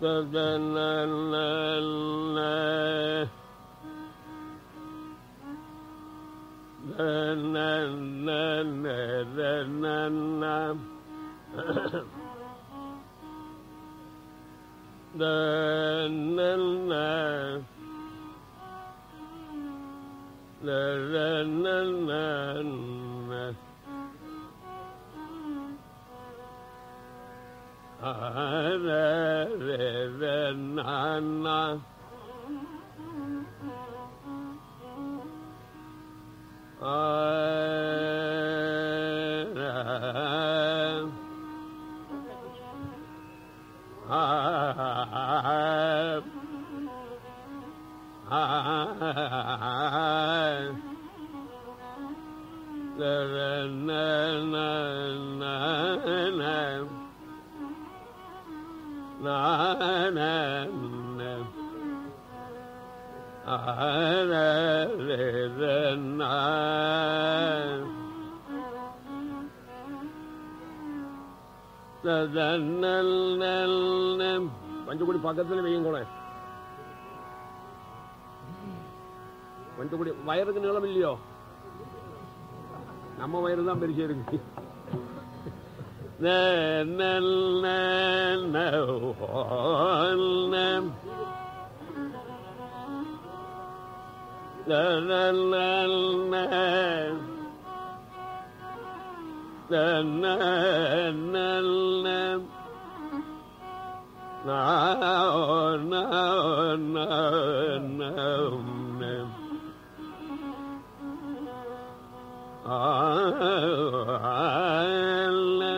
the ah na na na பஞ்சகுடி பக்கத்துல வெய்யும் கூட பஞ்சகுடி வயருக்கு நீளம் இல்லையோ? நம்ம வயிறு தான் பெருசு இருக்கு. Allah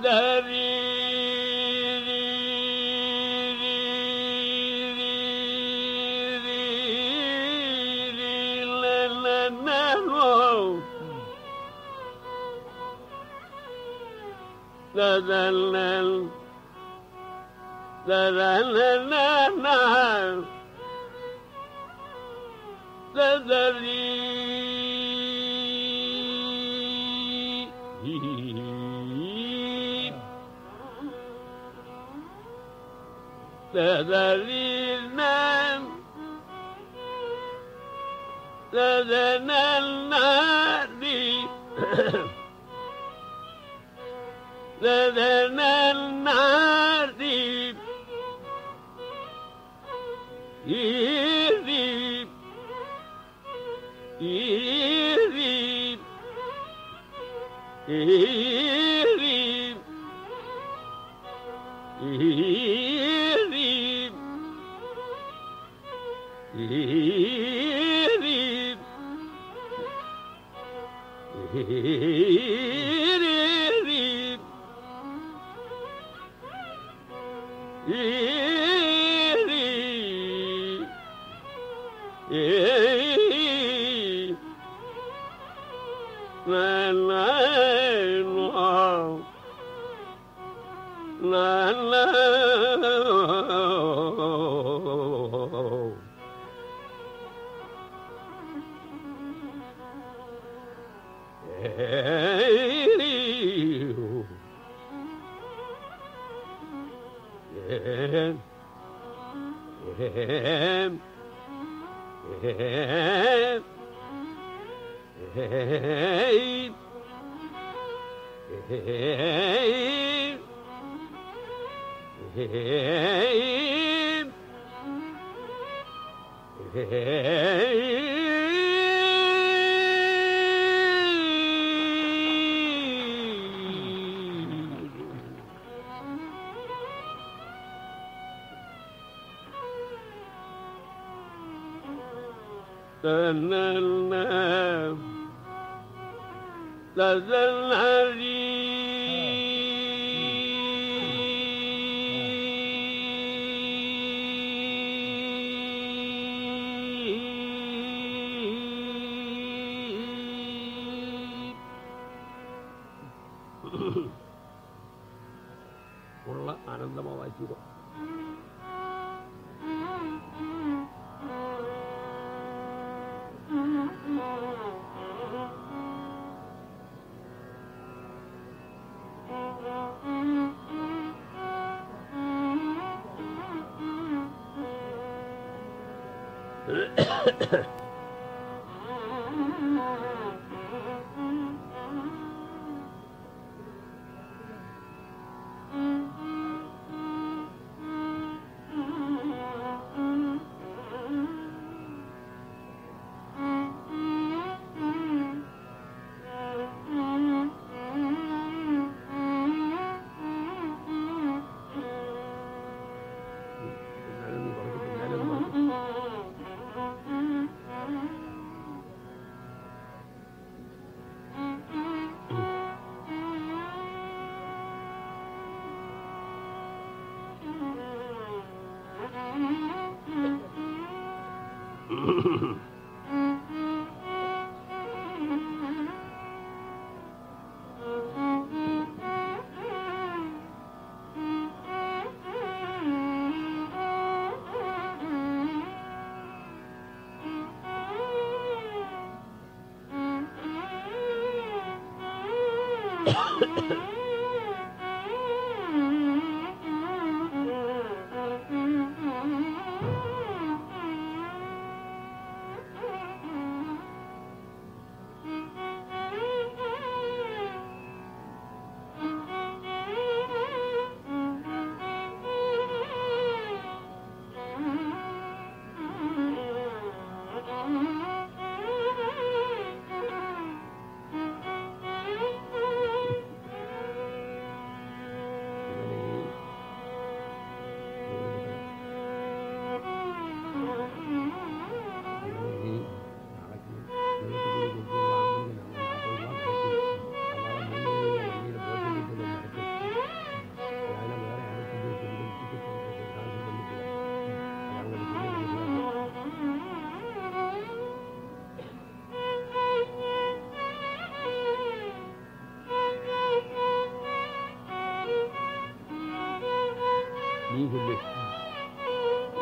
وذهبي تذلل تذلل نعم تذلل لذليلنا لذنا النادي لذنا النادي يريب يريب يريب Em, em, em, em, em, em, em, em تنلنا لدى உள்ள ஆனந்தமாக வாசிக்கிறோம் Mm-hmm.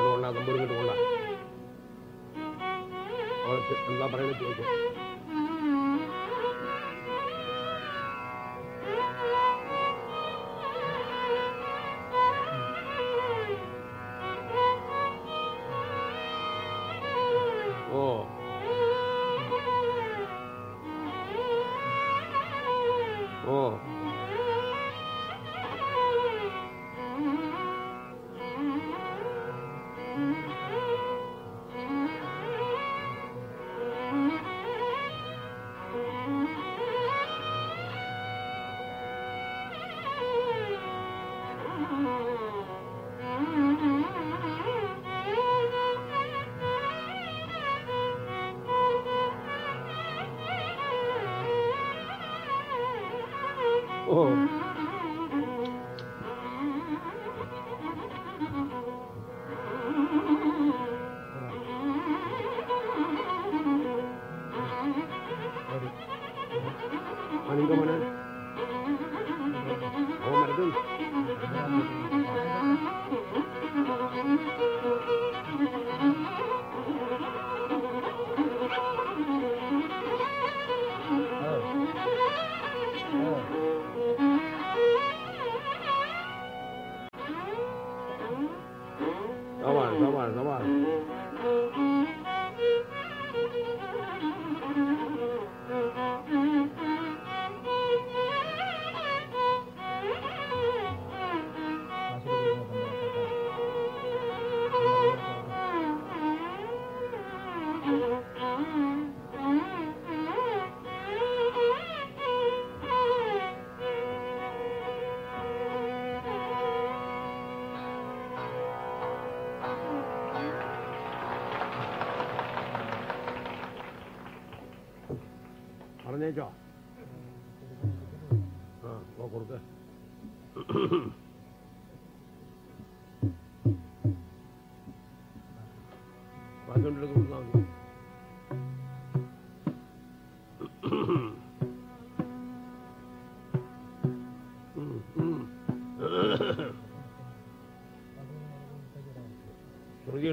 ஒன்றா கும்பிடுங்கிட்டு ஒன்றா அவளை நல்லா பறையில Oh.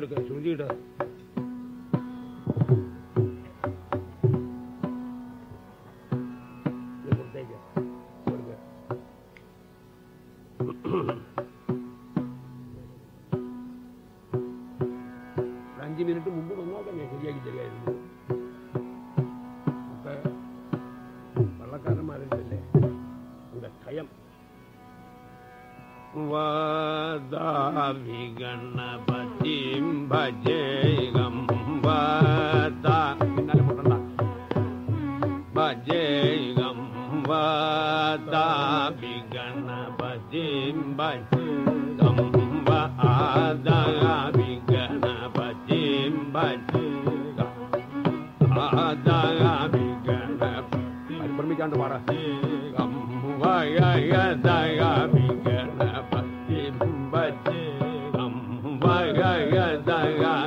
这个兄弟的 ga ga da ga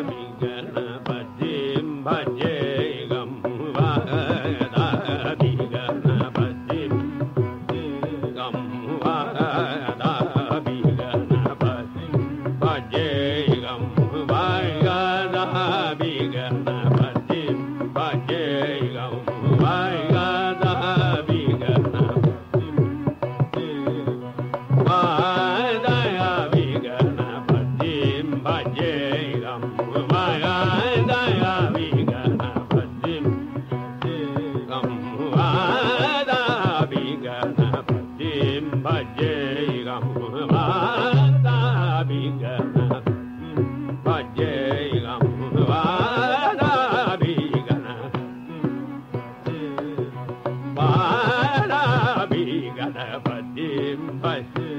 amiga da Fatim Fatim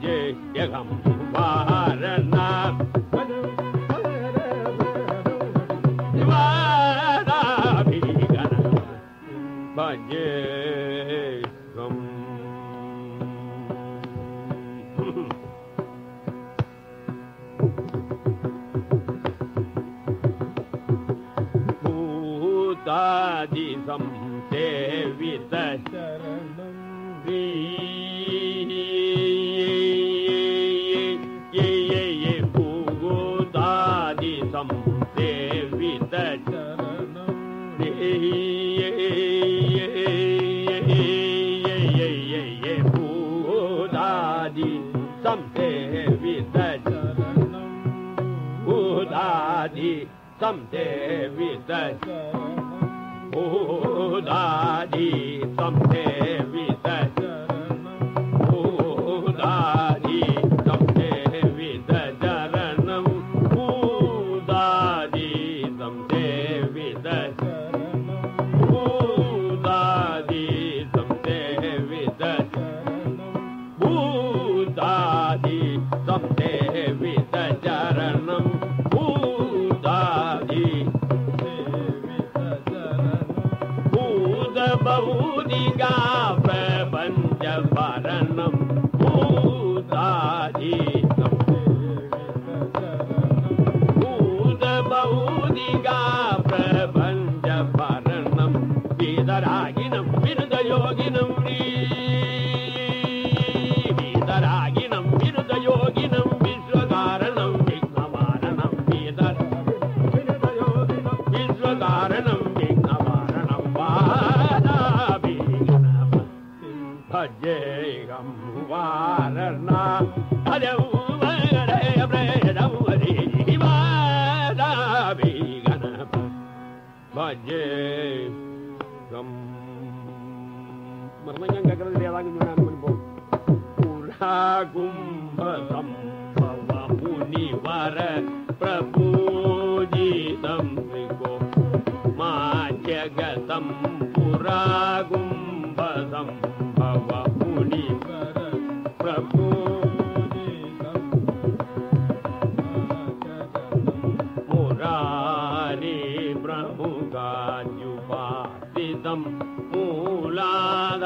Yeah, a un bar. दा समे दादी não ir. मूलाधार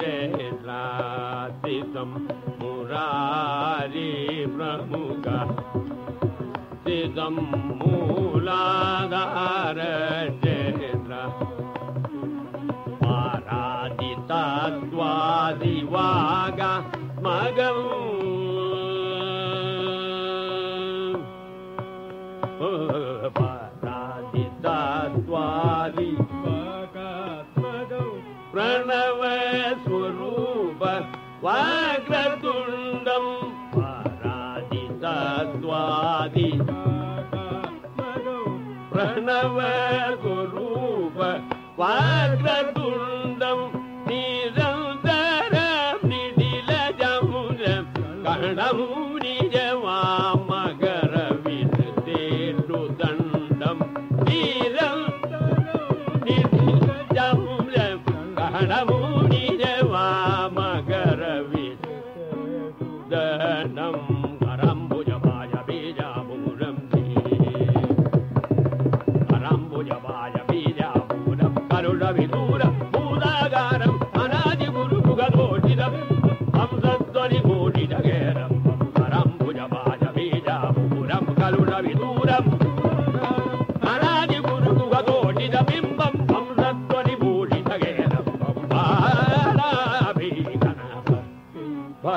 जयन्द्रा मुरारी प्रमुगा तिदं मूलाधार जयन्द्रा पारादि कणं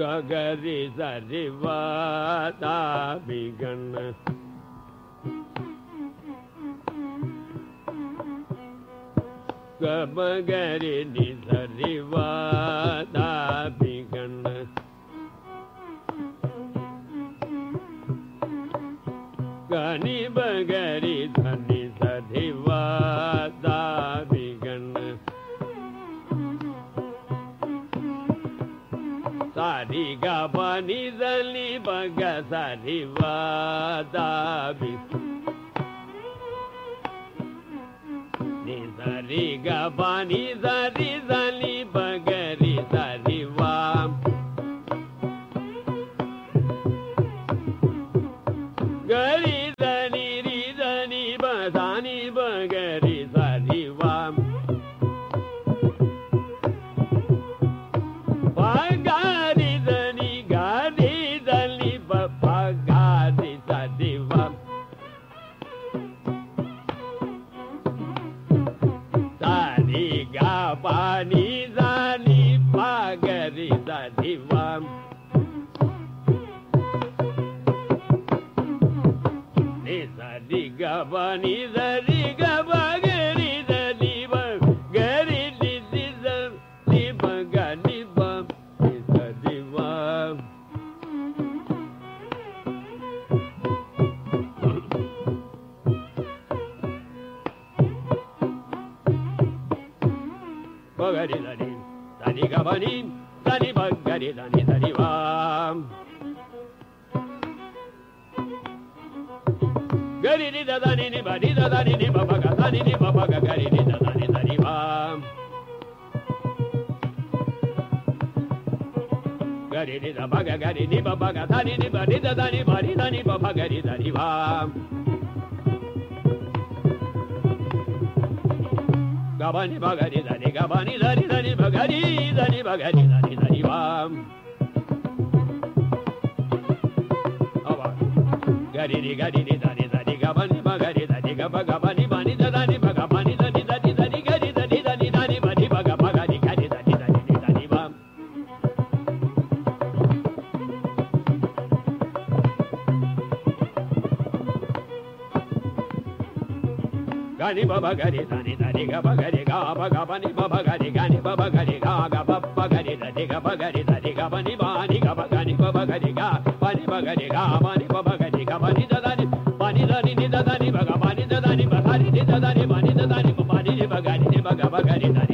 गरि सरिवादा गरि सिवादा कनी बगरी धनि सदि वा సరి గని దని బగ సరి వాదాబి ని సరి గని సరి దని బగ మణి దని బగ్గరి దని దరివా గరిని దదని ని బని దదని ని బబగ దని ని బబగ గరిని దదని దరివా గరిని దబగ గరిని బబగ దని ని బని దదని బని దని బబగ గరి దరివా がばにばがりだにがばにだにだにばがりだにばがりだにだにばガリリガリリダリダリガバニバガリダリガバガバニバニダ గని బబ గరి దని దని గబ గరి గా బ గబ ని బబ గరి గని బబ గరి గా గబ బ గరి దని గబ గరి దని గబ ని బా ని గబ గని బబ గరి గా పని బ గరి గా మని బబ గరి గబ ని దదని పని దని ని దదని బగ పని దదని బ హరి ని దదని మని దదని బ పని ని బ గని ని బ గబ గరి దని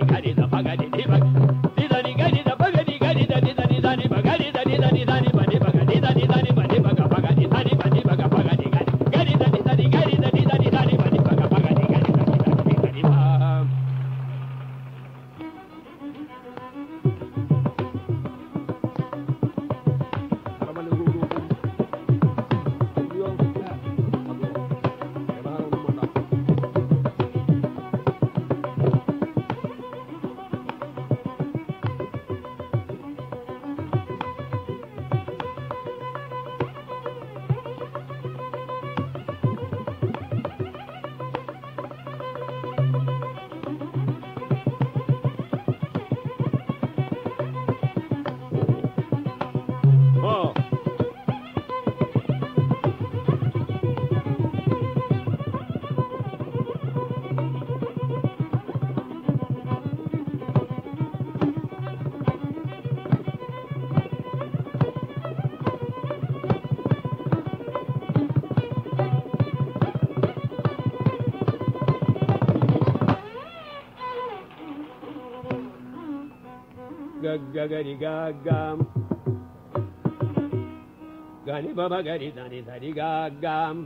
Gagagari gagam. Gani baba gari dani dani gagam.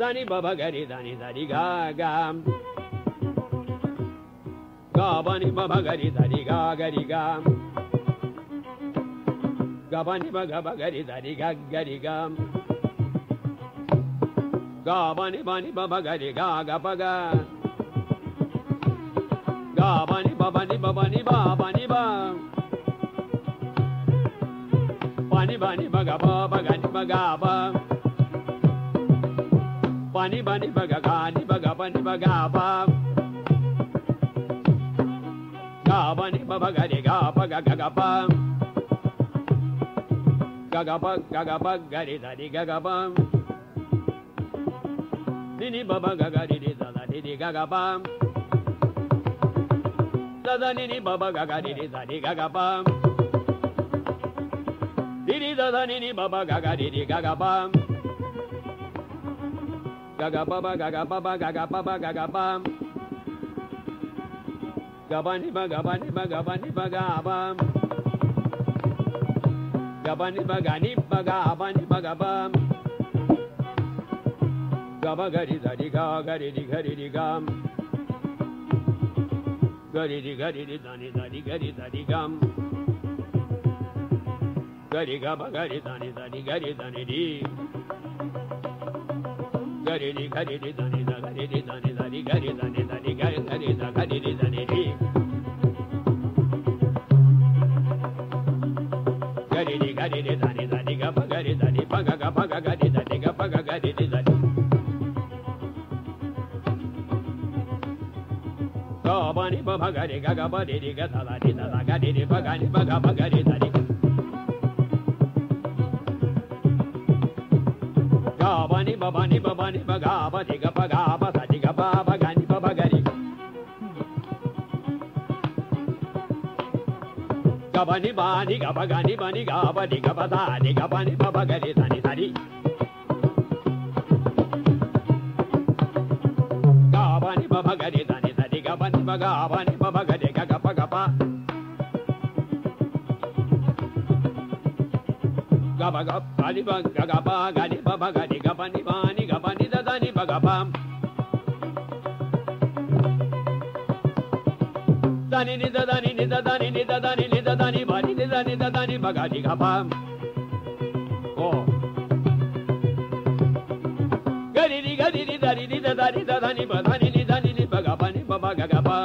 Dani baba gari dani dani gagam. Gabani baba gari dani gagari gam. Gabani baba gari dani gagari gam. Gabani bani baba gari gaga baba Bani baga ba baga ni baga ba. Bani bani baga ga ni baga bani baga ba. Ga bani baba ga ni ga baga ga ga ba. Ga ga ba ga ga ba ga ni da ni ga ga ba. Ni ni baba ga ga ni ni da da ni ni ga ga ba. Da da ni ni baba ga ga ni ni da ni ga ga ba. Didi da da ni ni baba ga ga didi ga ga ba. Ga ga ba ba ga ga ba ba ga ga ba ba ga ga ba. Ga ba ni ba ga ガリリガリリダニダリガリダリガンガリガバガリダニダリガリダニリ。ガリリガリリダニダガリリダニダリガリダニダリガリガリダガリリダニリ。ガリリガリリダニダリガバガリダニ。バガガバガガリダニガバガガリリダニ。ni ba ba ga ni ga ga ba ni ni ga ta la ni ta la ga ni ni ba ga ni ba ga ba ga ni ta ni ga ba ni ba ba ni ba ba ni ba ga ba ni ga ba ga ba sa ni ga ba ba ga ni ba ba ga ni ga ba ni ba ni ga ba ga ni ba ni ga ba ni ga ba sa ni ga ba ni ba ba ga ni sa ni sa ni మగా అవని మమ గది గగప గప గబ గప్ గది గగప గది బబ గది గప నిబాని గప నిదని బగపం దని నిద దని నిద దని నిద దని నిద దని బని నిద నిద దని బగది గపం ఓ గరి గరి దని నిద దని దని బదని ba gaba ni ba ba ga gaba.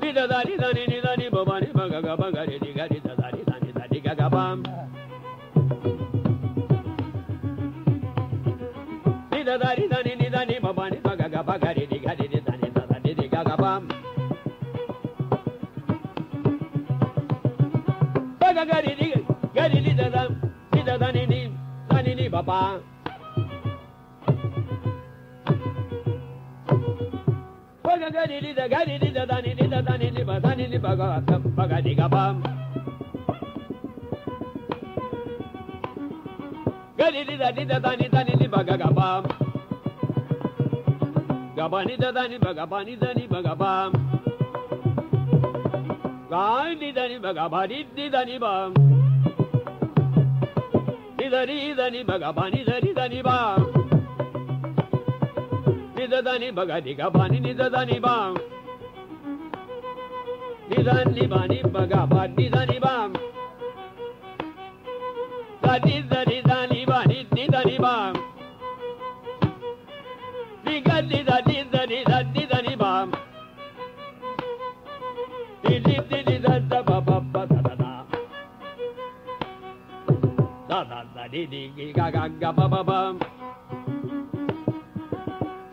Ni da dani ni dani ba ba ni ba ga gaba gari ni gari da dani dani dani ga gaba. Ni da dani dani ni dani ba ba ni ba ga gaba gari ni gari ni da dani ni ga gaba. Ba ga gari ni gari ni da dani ni da dani ni ba ba. Ga ga di da ga di da da ni da da ni ba da ni ba ga ba ga di ga ba. Ga di da di da da ni ba ga ga. Ga ba da da ni ba ga ba ni da ni ba ga ba. Ga di da ni ba ga ba di di da ni ba. Di da di da ni ba ga ba ni da di da ni ba. నిదని బగది గబాని నిదని బాం నిదని బాని బగబా నిదని బాం దది దది దాని బాని నిదని బాం నిగది దది దది దది దని బాం దిది దిది దద బబ బద దద దద దది దిగి గగ గబ బబం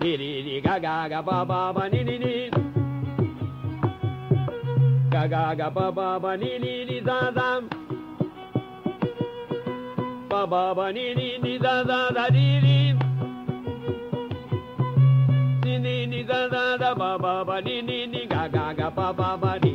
ni ni ni ga ga ga ba ba ba. Ni ni ni. Ga ga ga ba ba ba ni ni ni da da. Ba ba ba ni ni ni da da da di di. Ni ni ni da da da ba ba ba ni ni ni ga ga ga ba ba ba di